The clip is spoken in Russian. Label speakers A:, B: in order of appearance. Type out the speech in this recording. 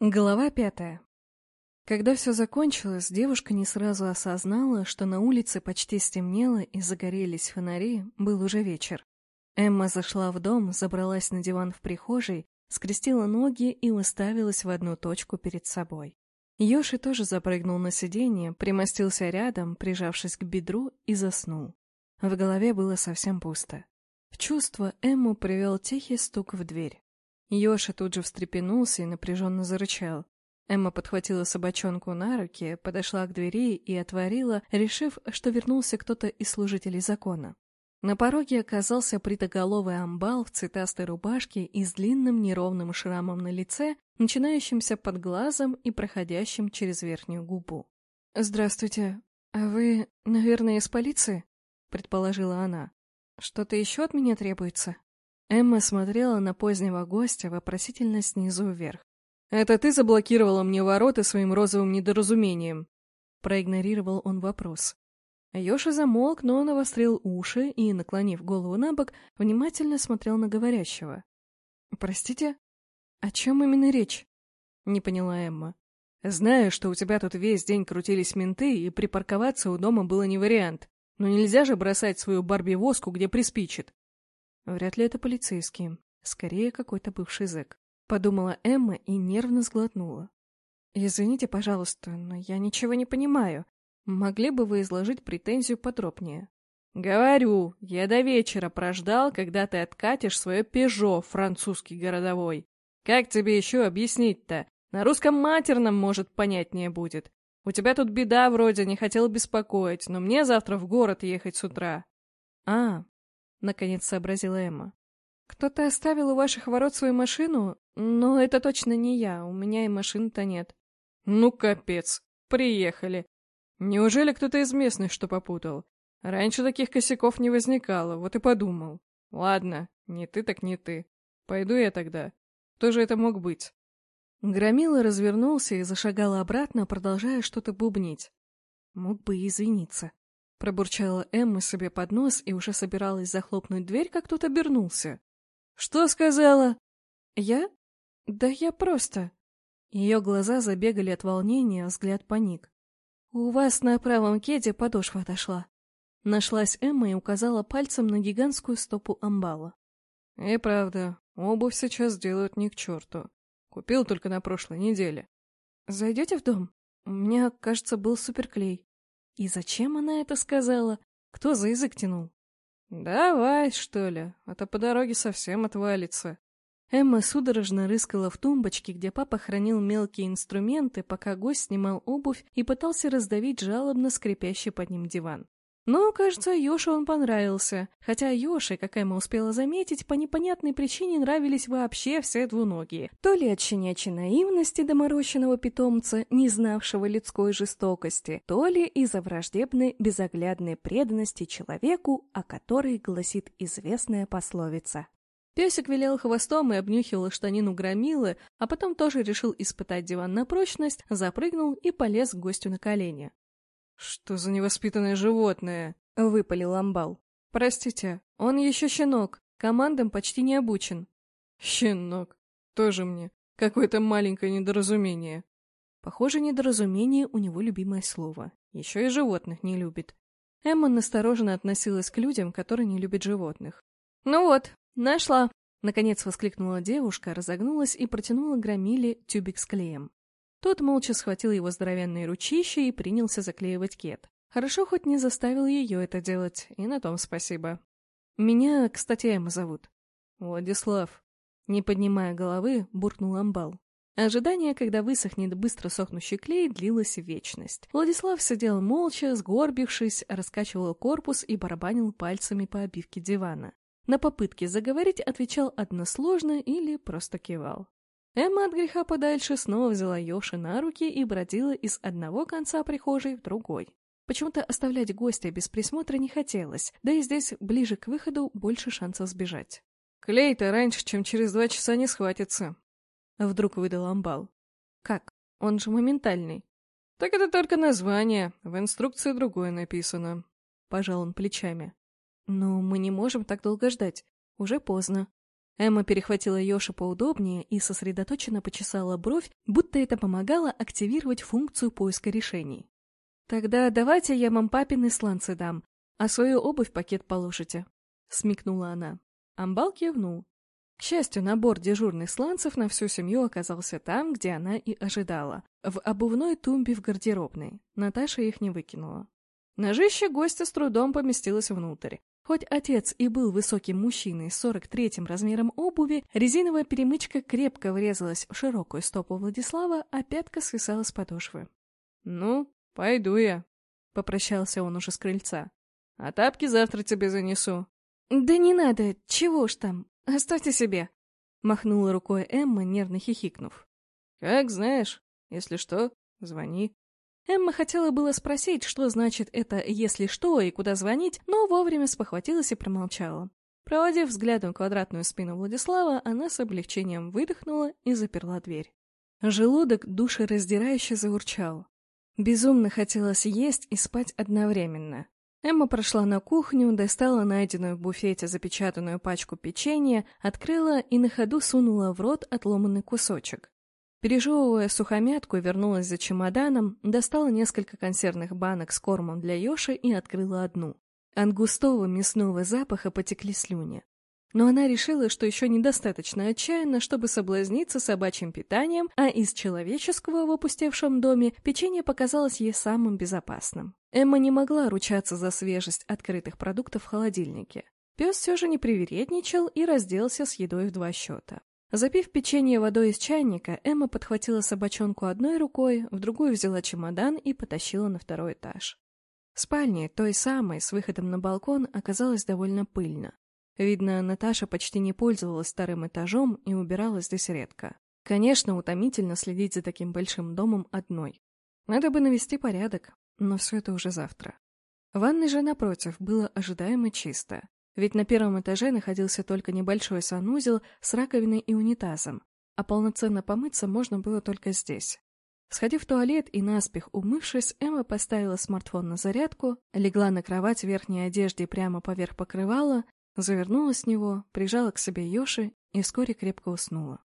A: Глава пятая. Когда все закончилось, девушка не сразу осознала, что на улице почти стемнело и загорелись фонари, был уже вечер. Эмма зашла в дом, забралась на диван в прихожей, скрестила ноги и уставилась в одну точку перед собой. Йоши тоже запрыгнул на сиденье, примостился рядом, прижавшись к бедру, и заснул. В голове было совсем пусто. В чувство Эмму привел тихий стук в дверь. Йоша тут же встрепенулся и напряженно зарычал. Эмма подхватила собачонку на руки, подошла к двери и отворила, решив, что вернулся кто-то из служителей закона. На пороге оказался притоголовый амбал в цветастой рубашке и с длинным неровным шрамом на лице, начинающимся под глазом и проходящим через верхнюю губу. «Здравствуйте. А вы, наверное, из полиции?» — предположила она. «Что-то еще от меня требуется?» Эмма смотрела на позднего гостя вопросительно снизу вверх. «Это ты заблокировала мне ворота своим розовым недоразумением?» Проигнорировал он вопрос. Йоша замолк, но навострил уши и, наклонив голову на бок, внимательно смотрел на говорящего. «Простите? О чем именно речь?» — не поняла Эмма. «Знаю, что у тебя тут весь день крутились менты, и припарковаться у дома было не вариант. Но нельзя же бросать свою Барби-воску, где приспичит. Вряд ли это полицейские. Скорее, какой-то бывший зэк. Подумала Эмма и нервно сглотнула. «Извините, пожалуйста, но я ничего не понимаю. Могли бы вы изложить претензию подробнее?» «Говорю, я до вечера прождал, когда ты откатишь свое «Пежо» французский городовой. Как тебе еще объяснить-то? На русском матерном, может, понятнее будет. У тебя тут беда вроде, не хотел беспокоить, но мне завтра в город ехать с утра». «А, — наконец сообразила Эмма. «Кто-то оставил у ваших ворот свою машину? Но это точно не я, у меня и машины-то нет». «Ну, капец, приехали. Неужели кто-то из местных что попутал? Раньше таких косяков не возникало, вот и подумал. Ладно, не ты так не ты. Пойду я тогда. Кто же это мог быть?» Громила развернулся и зашагал обратно, продолжая что-то бубнить. Мог бы извиниться. Пробурчала Эмма себе под нос и уже собиралась захлопнуть дверь, как тут обернулся. «Что сказала?» «Я? Да я просто...» Ее глаза забегали от волнения, а взгляд паник. «У вас на правом кеде подошва отошла». Нашлась Эмма и указала пальцем на гигантскую стопу амбала.
B: «И правда, обувь сейчас делают ни к черту. Купил только на прошлой неделе».
A: «Зайдете в дом? У меня, кажется, был суперклей». И зачем она это сказала? Кто за язык тянул?
B: «Давай, что ли, а то по дороге совсем отвалится».
A: Эмма судорожно рыскала в тумбочке, где папа хранил мелкие инструменты, пока гость снимал обувь и пытался раздавить жалобно скрипящий под ним диван. Но, кажется, Йоше он понравился, хотя Йоше, как Эмма успела заметить, по непонятной причине нравились вообще все двуногие. То ли от щенячьей наивности доморощенного питомца, не знавшего людской жестокости, то ли из-за враждебной безоглядной преданности человеку, о которой гласит известная пословица. Песик вилял хвостом и обнюхивал штанину громилы, а потом тоже решил испытать диван на прочность, запрыгнул и полез к гостю на колени.
B: «Что за невоспитанное животное?»
A: — выпалил амбал. «Простите, он еще щенок, командам почти не обучен».
B: «Щенок. Тоже мне. Какое-то маленькое недоразумение».
A: Похоже, недоразумение у него любимое слово. Еще и животных не любит. Эмма настороженно относилась к людям, которые не любят животных. «Ну вот, нашла!» Наконец воскликнула девушка, разогнулась и протянула громиле тюбик с клеем. Тот молча схватил его здоровенные ручища и принялся заклеивать кет. Хорошо хоть не заставил ее это делать, и на том спасибо. Меня, кстати, Эмма зовут.
B: Владислав.
A: Не поднимая головы, буркнул амбал. Ожидание, когда высохнет быстро сохнущий клей, длилось вечность. Владислав сидел молча, сгорбившись, раскачивал корпус и барабанил пальцами по обивке дивана. На попытки заговорить отвечал односложно или просто кивал. Эмма от греха подальше снова взяла Йоши на руки и бродила из одного конца прихожей в другой. Почему-то оставлять гостя без присмотра не хотелось, да и здесь, ближе к выходу, больше шансов сбежать.
B: «Клей-то раньше, чем через два часа не схватится», —
A: вдруг выдал амбал. «Как? Он же моментальный».
B: «Так это только название, в инструкции другое написано», —
A: пожал он плечами. «Но мы не можем так долго ждать, уже поздно». Эмма перехватила Йоши поудобнее и сосредоточенно почесала бровь, будто это помогало активировать функцию поиска решений. «Тогда давайте я вам папины сланцы дам, а свою обувь в пакет положите», — смекнула она. Амбал кивнул. К счастью, набор дежурных сланцев на всю семью оказался там, где она и ожидала, в обувной тумбе в гардеробной. Наташа их не выкинула. Ножище гостя с трудом поместилось внутрь. Хоть отец и был высоким мужчиной с 43-м размером обуви, резиновая перемычка крепко врезалась в широкую стопу Владислава, а пятка свисала с подошвы.
B: «Ну, пойду я», —
A: попрощался он уже с крыльца.
B: «А тапки завтра тебе занесу».
A: «Да не надо, чего ж там, оставьте себе», — махнула рукой Эмма, нервно хихикнув.
B: «Как знаешь, если что, звони».
A: Эмма хотела было спросить, что значит это «если что» и куда звонить, но вовремя спохватилась и промолчала. Проводив взглядом квадратную спину Владислава, она с облегчением выдохнула и заперла дверь. Желудок душераздирающе заурчал. Безумно хотелось есть и спать одновременно. Эмма прошла на кухню, достала найденную в буфете запечатанную пачку печенья, открыла и на ходу сунула в рот отломанный кусочек. Пережевывая сухомятку, вернулась за чемоданом, достала несколько консервных банок с кормом для Йоши и открыла одну. От густого мясного запаха потекли слюни. Но она решила, что еще недостаточно отчаянно, чтобы соблазниться собачьим питанием, а из человеческого в опустевшем доме печенье показалось ей самым безопасным. Эмма не могла ручаться за свежесть открытых продуктов в холодильнике. Пес все же не привередничал и разделся с едой в два счета. Запив печенье водой из чайника, Эмма подхватила собачонку одной рукой, в другую взяла чемодан и потащила на второй этаж. В спальне, той самой, с выходом на балкон, оказалось довольно пыльно. Видно, Наташа почти не пользовалась вторым этажом и убиралась здесь редко. Конечно, утомительно следить за таким большим домом одной. Надо бы навести порядок, но все это уже завтра. В ванной же, напротив, было ожидаемо чисто. Ведь на первом этаже находился только небольшой санузел с раковиной и унитазом, а полноценно помыться можно было только здесь. Сходив в туалет и наспех умывшись, Эмма поставила смартфон на зарядку, легла на кровать в верхней одежде прямо поверх покрывала, завернулась в него, прижала к себе Йоши и вскоре крепко уснула.